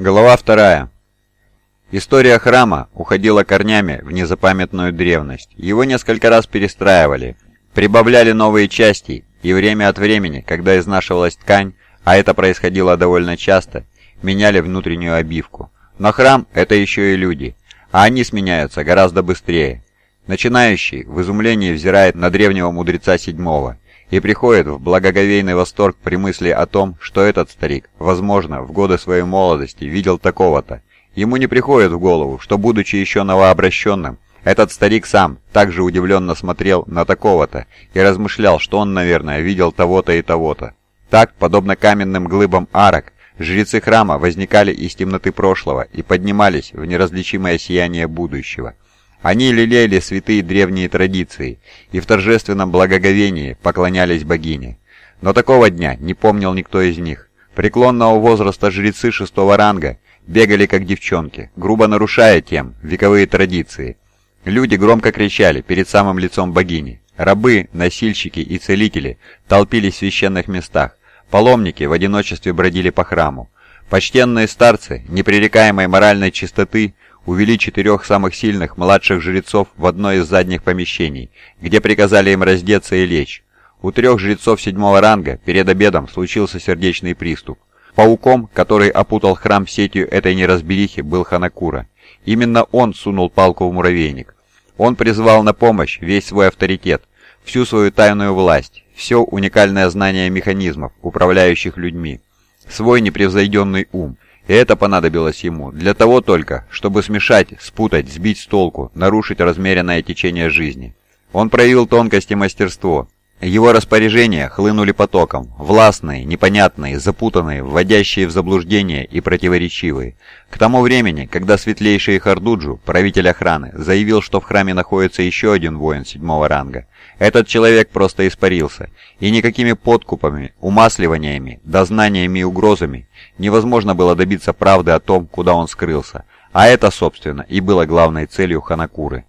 Глава вторая. История храма уходила корнями в незапамятную древность. Его несколько раз перестраивали, прибавляли новые части, и время от времени, когда изнашивалась ткань, а это происходило довольно часто, меняли внутреннюю обивку. Но храм – это еще и люди, а они сменяются гораздо быстрее. Начинающий в изумлении взирает на древнего мудреца седьмого – и приходит в благоговейный восторг при мысли о том, что этот старик, возможно, в годы своей молодости видел такого-то. Ему не приходит в голову, что, будучи еще новообращенным, этот старик сам также удивленно смотрел на такого-то и размышлял, что он, наверное, видел того-то и того-то. Так, подобно каменным глыбам арок, жрецы храма возникали из темноты прошлого и поднимались в неразличимое сияние будущего – они лелеяли святые древние традиции и в торжественном благоговении поклонялись богине. Но такого дня не помнил никто из них. Преклонного возраста жрецы шестого ранга бегали как девчонки, грубо нарушая тем вековые традиции. Люди громко кричали перед самым лицом богини. Рабы, носильщики и целители толпились в священных местах. Паломники в одиночестве бродили по храму. Почтенные старцы непререкаемой моральной чистоты увели четырех самых сильных младших жрецов в одно из задних помещений, где приказали им раздеться и лечь. У трех жрецов седьмого ранга перед обедом случился сердечный приступ. Пауком, который опутал храм сетью этой неразберихи, был Ханакура. Именно он сунул палку в муравейник. Он призвал на помощь весь свой авторитет, всю свою тайную власть, все уникальное знание механизмов, управляющих людьми, свой непревзойденный ум – это понадобилось ему для того только, чтобы смешать, спутать, сбить с толку, нарушить размеренное течение жизни. Он проявил тонкость и мастерство. Его распоряжения хлынули потоком, властные, непонятные, запутанные, вводящие в заблуждение и противоречивые. К тому времени, когда светлейший Хардуджу, правитель охраны, заявил, что в храме находится еще один воин седьмого ранга, этот человек просто испарился, и никакими подкупами, умасливаниями, дознаниями и угрозами невозможно было добиться правды о том, куда он скрылся. А это, собственно, и было главной целью Ханакуры.